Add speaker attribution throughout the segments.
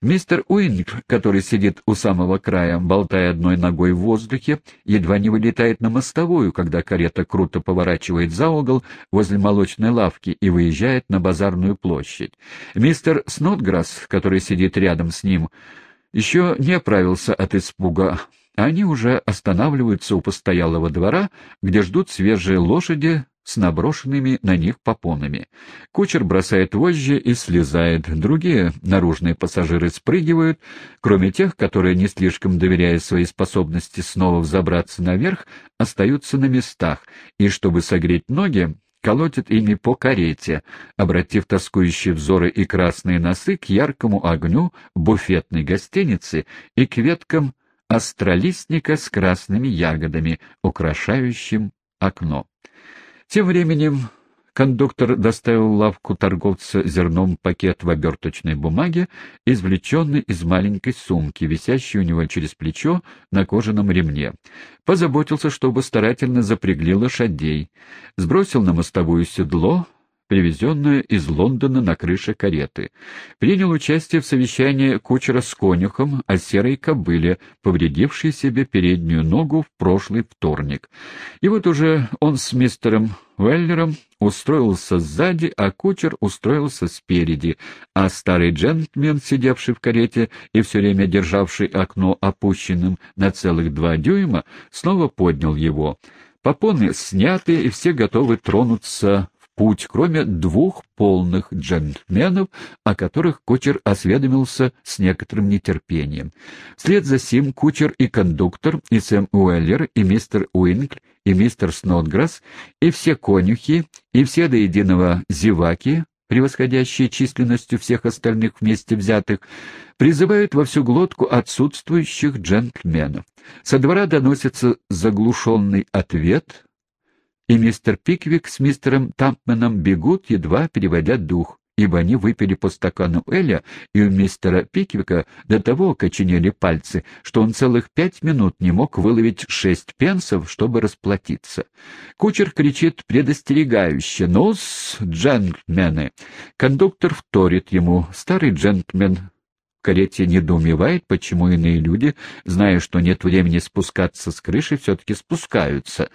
Speaker 1: Мистер Уинг, который сидит у самого края, болтая одной ногой в воздухе, едва не вылетает на мостовую, когда карета круто поворачивает за угол возле молочной лавки и выезжает на базарную площадь. Мистер Снотграсс, который сидит рядом с ним, еще не оправился от испуга. Они уже останавливаются у постоялого двора, где ждут свежие лошади с наброшенными на них попонами. Кучер бросает вожжи и слезает. Другие наружные пассажиры спрыгивают, кроме тех, которые, не слишком доверяя своей способности снова взобраться наверх, остаются на местах, и, чтобы согреть ноги, колотит ими по карете, обратив тоскующие взоры и красные носы к яркому огню буфетной гостиницы и к веткам астролистника с красными ягодами, украшающим окно. Тем временем кондуктор доставил лавку торговца зерном пакет в оберточной бумаге, извлеченный из маленькой сумки, висящей у него через плечо на кожаном ремне. Позаботился, чтобы старательно запрягли лошадей. Сбросил на мостовую седло, привезенную из Лондона на крыше кареты. Принял участие в совещании кучера с конюхом о серой кобыле, повредившей себе переднюю ногу в прошлый вторник. И вот уже он с мистером Веллером устроился сзади, а кучер устроился спереди, а старый джентльмен, сидевший в карете и все время державший окно опущенным на целых два дюйма, снова поднял его. Попоны сняты, и все готовы тронуться путь, кроме двух полных джентльменов, о которых кучер осведомился с некоторым нетерпением. Вслед за сим кучер и кондуктор, и Сэм Уэллер, и мистер Уинкл, и мистер Снотграсс, и все конюхи, и все до единого зеваки, превосходящие численностью всех остальных вместе взятых, призывают во всю глотку отсутствующих джентльменов. Со двора доносится заглушенный ответ, и мистер Пиквик с мистером Тампменом бегут, едва переводя дух, ибо они выпили по стакану Эля, и у мистера Пиквика до того окоченели пальцы, что он целых пять минут не мог выловить шесть пенсов, чтобы расплатиться. Кучер кричит предостерегающе «Ну-с, джентльмены!» Кондуктор вторит ему. Старый джентльмен карете недоумевает, почему иные люди, зная, что нет времени спускаться с крыши, все-таки спускаются.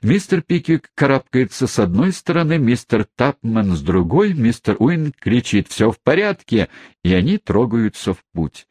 Speaker 1: Мистер Пиквик карабкается с одной стороны, мистер Тапман с другой, мистер Уин кричит «все в порядке», и они трогаются в путь.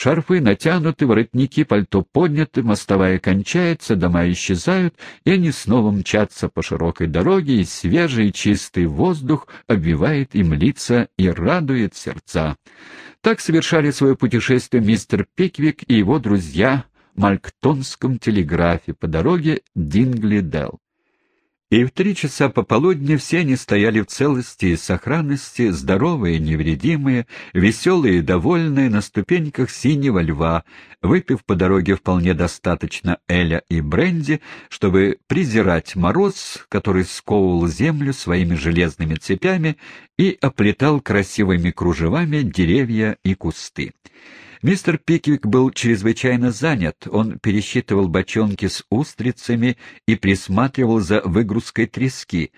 Speaker 1: Шарфы натянуты, воротники, пальто подняты, мостовая кончается, дома исчезают, и они снова мчатся по широкой дороге, и свежий чистый воздух обвивает им лица и радует сердца. Так совершали свое путешествие мистер Пиквик и его друзья в Малктонском телеграфе по дороге Дингли-Делл. И в три часа пополудни все они стояли в целости и сохранности, здоровые, невредимые, веселые и довольные, на ступеньках синего льва, выпив по дороге вполне достаточно эля и бренди, чтобы презирать мороз, который сковывал землю своими железными цепями и оплетал красивыми кружевами деревья и кусты. Мистер Пиквик был чрезвычайно занят. Он пересчитывал бочонки с устрицами и присматривал за выгрузкой трески,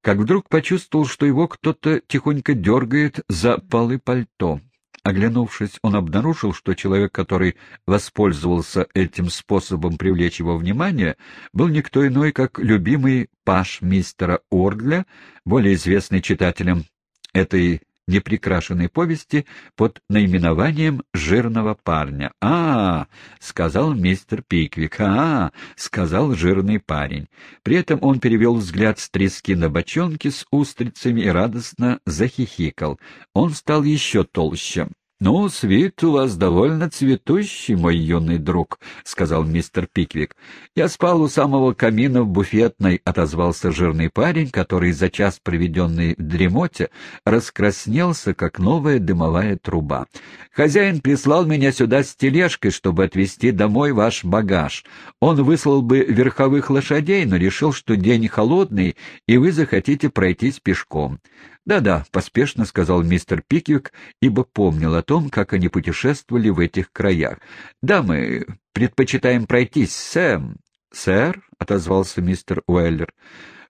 Speaker 1: как вдруг почувствовал, что его кто-то тихонько дергает за полы пальто. Оглянувшись, он обнаружил, что человек, который воспользовался этим способом привлечь его внимание, был никто иной, как любимый паш мистера Оргля, более известный читателям этой неприкрашенной повести под наименованием «Жирного парня». «А, — сказал мистер Пиквик, — а, — сказал жирный парень. При этом он перевел взгляд с трески на бочонки с устрицами и радостно захихикал. Он стал еще толще. «Ну, свит у вас довольно цветущий, мой юный друг», — сказал мистер Пиквик. «Я спал у самого камина в буфетной», — отозвался жирный парень, который за час, проведенный в дремоте, раскраснелся, как новая дымовая труба. «Хозяин прислал меня сюда с тележкой, чтобы отвезти домой ваш багаж. Он выслал бы верховых лошадей, но решил, что день холодный, и вы захотите пройтись пешком. «Да-да», — поспешно сказал мистер Пиквик, ибо помнил о том, как они путешествовали в этих краях. «Да, мы предпочитаем пройтись, Сэм». «Сэр», — отозвался мистер Уэллер,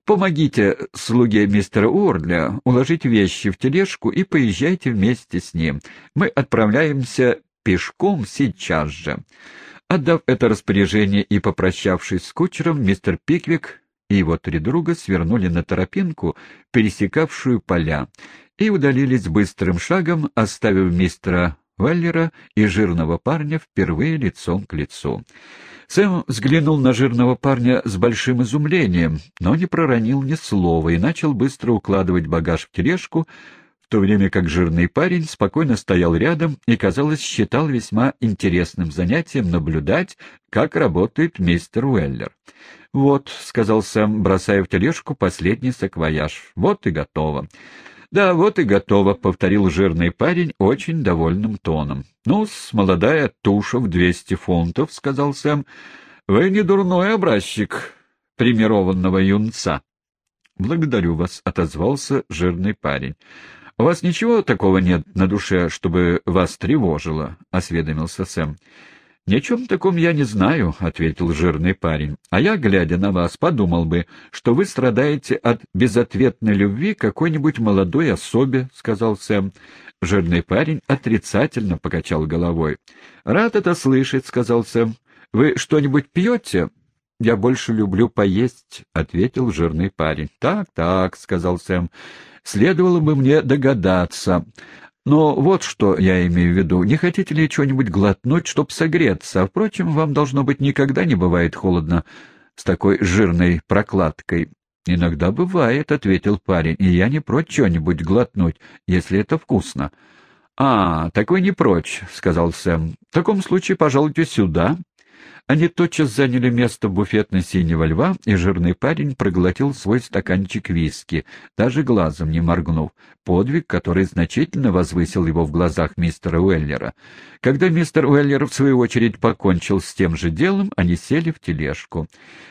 Speaker 1: Помогите слуге мистера Уордля уложить вещи в тележку и поезжайте вместе с ним. Мы отправляемся пешком сейчас же». Отдав это распоряжение и попрощавшись с кучером, мистер Пиквик и его три друга свернули на тропинку, пересекавшую поля, и удалились быстрым шагом, оставив мистера Веллера и жирного парня впервые лицом к лицу. Сэм взглянул на жирного парня с большим изумлением, но не проронил ни слова и начал быстро укладывать багаж в тележку, в то время как жирный парень спокойно стоял рядом и, казалось, считал весьма интересным занятием наблюдать, как работает мистер Уэллер. «Вот», — сказал Сэм, бросая в тележку последний саквояж, — «вот и готово». «Да, вот и готово», — повторил жирный парень очень довольным тоном. «Ну-с, молодая туша в двести фунтов», — сказал Сэм. «Вы не дурной образчик примированного юнца». «Благодарю вас», — отозвался жирный парень. «У вас ничего такого нет на душе, чтобы вас тревожило?» — осведомился Сэм. «Ни о таком я не знаю», — ответил жирный парень. «А я, глядя на вас, подумал бы, что вы страдаете от безответной любви какой-нибудь молодой особе», — сказал Сэм. Жирный парень отрицательно покачал головой. «Рад это слышать», — сказал Сэм. «Вы что-нибудь пьете?» «Я больше люблю поесть», — ответил жирный парень. «Так, так», — сказал Сэм. «Следовало бы мне догадаться. Но вот что я имею в виду. Не хотите ли чего-нибудь глотнуть, чтоб согреться? А, впрочем, вам, должно быть, никогда не бывает холодно с такой жирной прокладкой. «Иногда бывает», — ответил парень, — «и я не прочь что-нибудь глотнуть, если это вкусно». «А, так вы не прочь», — сказал Сэм. «В таком случае, пожалуйте сюда». Они тотчас заняли место в буфетной синего льва, и жирный парень проглотил свой стаканчик виски, даже глазом не моргнув, подвиг, который значительно возвысил его в глазах мистера Уэллера. Когда мистер Уэллер, в свою очередь, покончил с тем же делом, они сели в тележку.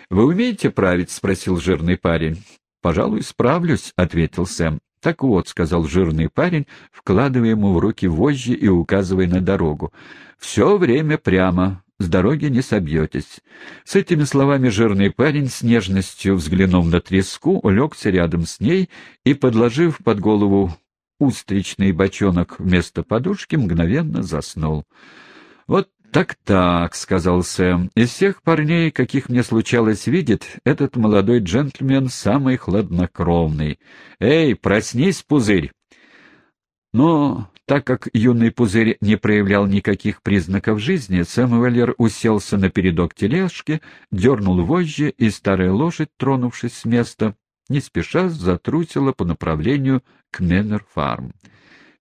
Speaker 1: «Вы умеете править?» — спросил жирный парень. «Пожалуй, справлюсь», — ответил Сэм. «Так вот», — сказал жирный парень, вкладывая ему в руки вожжи и указывая на дорогу. «Все время прямо, с дороги не собьетесь. С этими словами жирный парень с нежностью, взглянув на треску, улегся рядом с ней и, подложив под голову устричный бочонок вместо подушки, мгновенно заснул. «Вот так-так», — сказал Сэм, — «из всех парней, каких мне случалось видеть, этот молодой джентльмен самый хладнокровный. Эй, проснись, пузырь!» Но так как юный пузырь не проявлял никаких признаков жизни, Сэмуэллер уселся на передок тележки, дернул вожжи, и старая лошадь, тронувшись с места, не спеша затрусила по направлению к Меннер-фарм.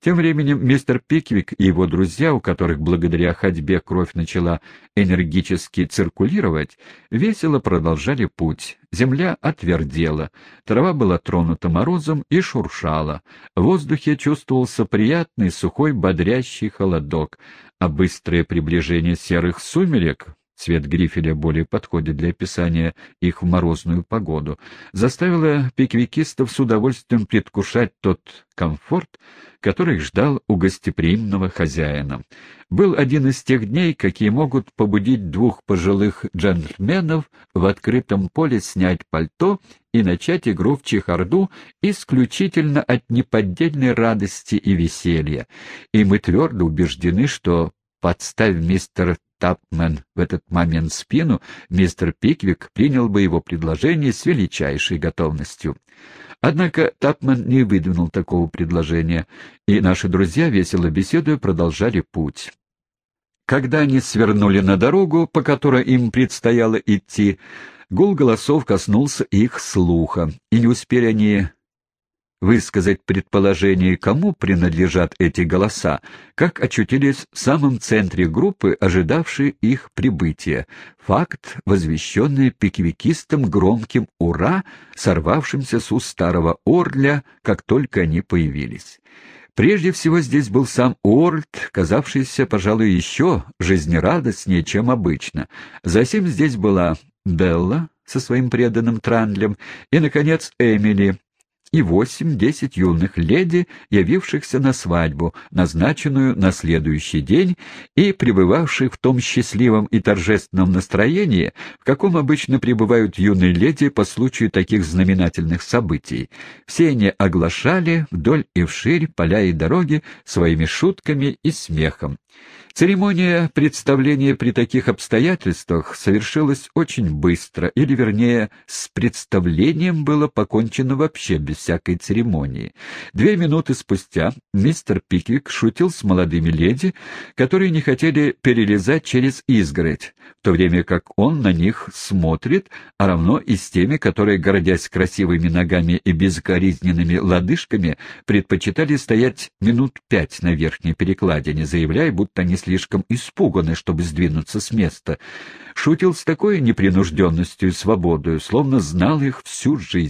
Speaker 1: Тем временем мистер Пиквик и его друзья, у которых благодаря ходьбе кровь начала энергически циркулировать, весело продолжали путь. Земля отвердела, трава была тронута морозом и шуршала. В воздухе чувствовался приятный, сухой, бодрящий холодок, а быстрое приближение серых сумерек цвет грифеля более подходит для описания их в морозную погоду, заставило пиквикистов с удовольствием предвкушать тот комфорт, который ждал у гостеприимного хозяина. Был один из тех дней, какие могут побудить двух пожилых джентльменов в открытом поле снять пальто и начать игру в чехарду исключительно от неподдельной радости и веселья, и мы твердо убеждены, что подставь мистер Тапмен в этот момент спину, мистер Пиквик принял бы его предложение с величайшей готовностью. Однако Тапмен не выдвинул такого предложения, и наши друзья, весело беседуя, продолжали путь. Когда они свернули на дорогу, по которой им предстояло идти, гул голосов коснулся их слуха, и не успели они высказать предположение, кому принадлежат эти голоса, как очутились в самом центре группы, ожидавшей их прибытия. Факт, возвещенный пиквикистом громким «Ура!», сорвавшимся с уст старого Орля, как только они появились. Прежде всего здесь был сам Уорлд, казавшийся, пожалуй, еще жизнерадостнее, чем обычно. Затем здесь была Белла со своим преданным Трандлем и, наконец, Эмили, и восемь-десять юных леди, явившихся на свадьбу, назначенную на следующий день, и пребывавших в том счастливом и торжественном настроении, в каком обычно пребывают юные леди по случаю таких знаменательных событий. Все они оглашали вдоль и вширь поля и дороги своими шутками и смехом. Церемония представления при таких обстоятельствах совершилась очень быстро, или, вернее, с представлением было покончено вообще без всякой церемонии. Две минуты спустя мистер Пиквик шутил с молодыми леди, которые не хотели перелезать через изгородь, в то время как он на них смотрит, а равно и с теми, которые, городясь красивыми ногами и безукоризненными лодыжками, предпочитали стоять минут пять на верхней перекладине, заявляя, будто они слишком испуганы, чтобы сдвинуться с места. Шутил с такой непринужденностью и свободою, словно знал их всю жизнь.